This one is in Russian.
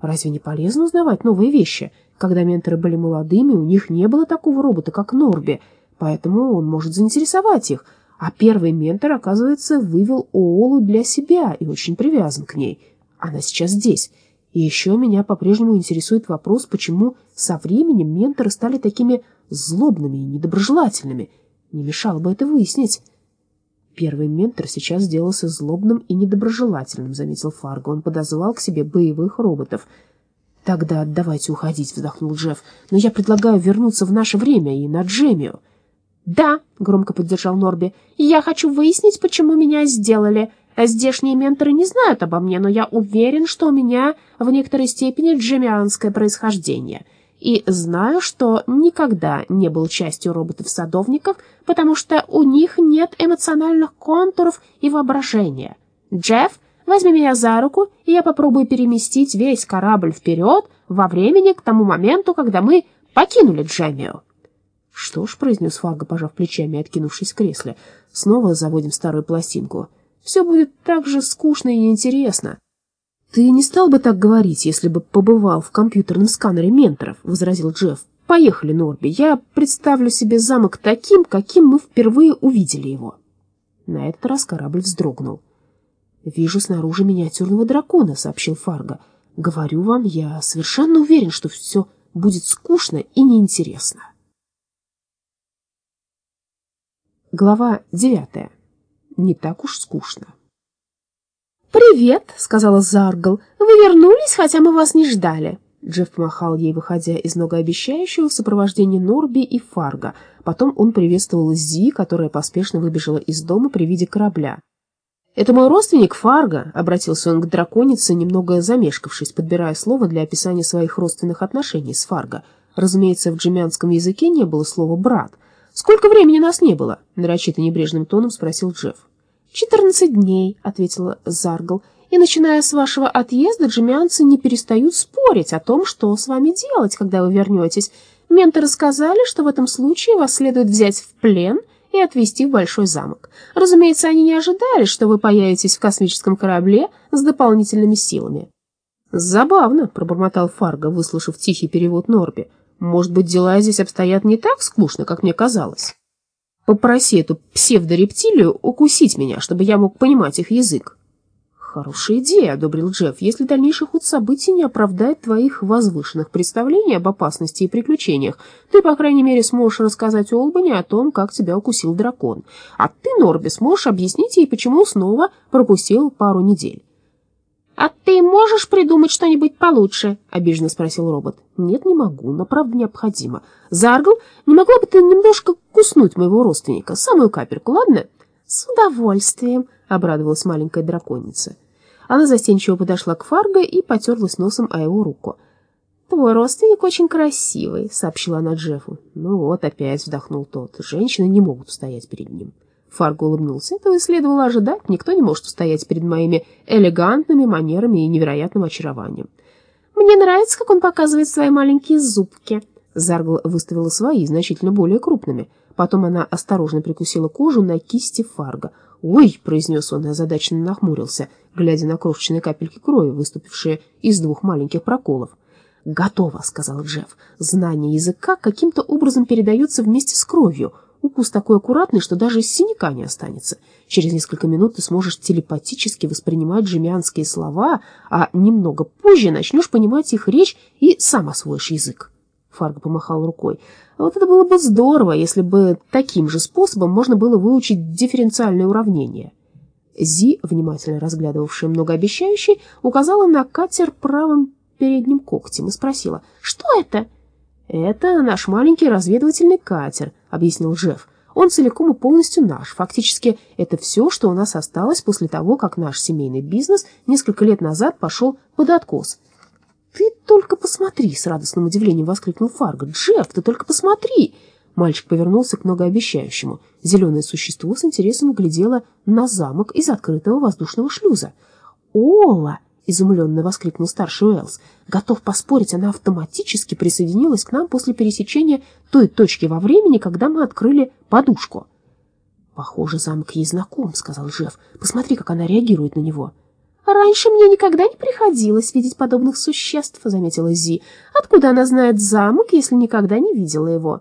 Разве не полезно узнавать новые вещи? Когда менторы были молодыми, у них не было такого робота, как Норби, поэтому он может заинтересовать их. А первый ментор, оказывается, вывел Оолу для себя и очень привязан к ней. Она сейчас здесь. И еще меня по-прежнему интересует вопрос, почему со временем менторы стали такими злобными и недоброжелательными. Не мешало бы это выяснить. Первый ментор сейчас сделался злобным и недоброжелательным, заметил Фарго. Он подозвал к себе боевых роботов. «Тогда давайте уходить», — вздохнул Джефф. «Но я предлагаю вернуться в наше время и на Джемию». «Да», — громко поддержал Норби, — «я хочу выяснить, почему меня сделали. Здешние менторы не знают обо мне, но я уверен, что у меня в некоторой степени джемианское происхождение» и знаю, что никогда не был частью роботов-садовников, потому что у них нет эмоциональных контуров и воображения. Джефф, возьми меня за руку, и я попробую переместить весь корабль вперед во времени к тому моменту, когда мы покинули Джемию. «Что ж», — произнес Фарго, пожав плечами и откинувшись в кресле, — «снова заводим старую пластинку. Все будет так же скучно и неинтересно». «Ты не стал бы так говорить, если бы побывал в компьютерном сканере менторов», — возразил Джефф. «Поехали, Норби, я представлю себе замок таким, каким мы впервые увидели его». На этот раз корабль вздрогнул. «Вижу снаружи миниатюрного дракона», — сообщил Фарго. «Говорю вам, я совершенно уверен, что все будет скучно и неинтересно». Глава девятая. Не так уж скучно. «Привет», — сказала Заргл. «Вы вернулись, хотя мы вас не ждали». Джефф помахал ей, выходя из многообещающего в сопровождении Норби и Фарга. Потом он приветствовал Зи, которая поспешно выбежала из дома при виде корабля. «Это мой родственник Фарга», — обратился он к драконице, немного замешкавшись, подбирая слово для описания своих родственных отношений с Фарго. Разумеется, в джемянском языке не было слова «брат». «Сколько времени нас не было?» — нарочито небрежным тоном спросил Джефф. «Четырнадцать дней», — ответила Заргл. «И начиная с вашего отъезда, джемианцы не перестают спорить о том, что с вами делать, когда вы вернетесь. Менты рассказали, что в этом случае вас следует взять в плен и отвезти в большой замок. Разумеется, они не ожидали, что вы появитесь в космическом корабле с дополнительными силами». «Забавно», — пробормотал Фарго, выслушав тихий перевод Норби. «Может быть, дела здесь обстоят не так скучно, как мне казалось?» Попроси эту псевдорептилию укусить меня, чтобы я мог понимать их язык. Хорошая идея, одобрил Джефф, если дальнейший ход событий не оправдает твоих возвышенных представлений об опасности и приключениях. Ты, по крайней мере, сможешь рассказать Олбани о том, как тебя укусил дракон. А ты, Норби, сможешь объяснить ей, почему снова пропустил пару недель. «А ты можешь придумать что-нибудь получше?» — обиженно спросил робот. «Нет, не могу, но правда необходимо. Заргл, не могла бы ты немножко куснуть моего родственника, самую капельку, ладно?» «С удовольствием», — обрадовалась маленькая драконица. Она застенчиво подошла к Фарго и потерлась носом о его руку. «Твой родственник очень красивый», — сообщила она Джеффу. «Ну вот, опять вздохнул тот. Женщины не могут устоять перед ним». Фарго улыбнулся. Этого следовало ожидать. Никто не может устоять перед моими элегантными манерами и невероятным очарованием. «Мне нравится, как он показывает свои маленькие зубки». Заргл выставила свои, значительно более крупными. Потом она осторожно прикусила кожу на кисти Фарго. «Ой!» — произнес он и озадаченно нахмурился, глядя на крошечные капельки крови, выступившие из двух маленьких проколов. «Готово», — сказал Джефф. «Знание языка каким-то образом передается вместе с кровью». Укус такой аккуратный, что даже синяка не останется. Через несколько минут ты сможешь телепатически воспринимать джемианские слова, а немного позже начнешь понимать их речь и сам освоишь язык. Фарго помахал рукой. Вот это было бы здорово, если бы таким же способом можно было выучить дифференциальные уравнения. Зи, внимательно разглядывавшая многообещающий, указала на катер правым передним когтем и спросила, «Что это?» «Это наш маленький разведывательный катер», — объяснил Джефф. «Он целиком и полностью наш. Фактически, это все, что у нас осталось после того, как наш семейный бизнес несколько лет назад пошел под откос». «Ты только посмотри!» — с радостным удивлением воскликнул Фарго. «Джефф, ты только посмотри!» Мальчик повернулся к многообещающему. Зеленое существо с интересом глядело на замок из открытого воздушного шлюза. «Ола!» Изумленно воскликнул старший Уэллс. Готов поспорить, она автоматически присоединилась к нам после пересечения той точки во времени, когда мы открыли подушку. Похоже, замок ей знаком, сказал Джефф. Посмотри, как она реагирует на него. «Раньше мне никогда не приходилось видеть подобных существ», — заметила Зи. «Откуда она знает замок, если никогда не видела его?»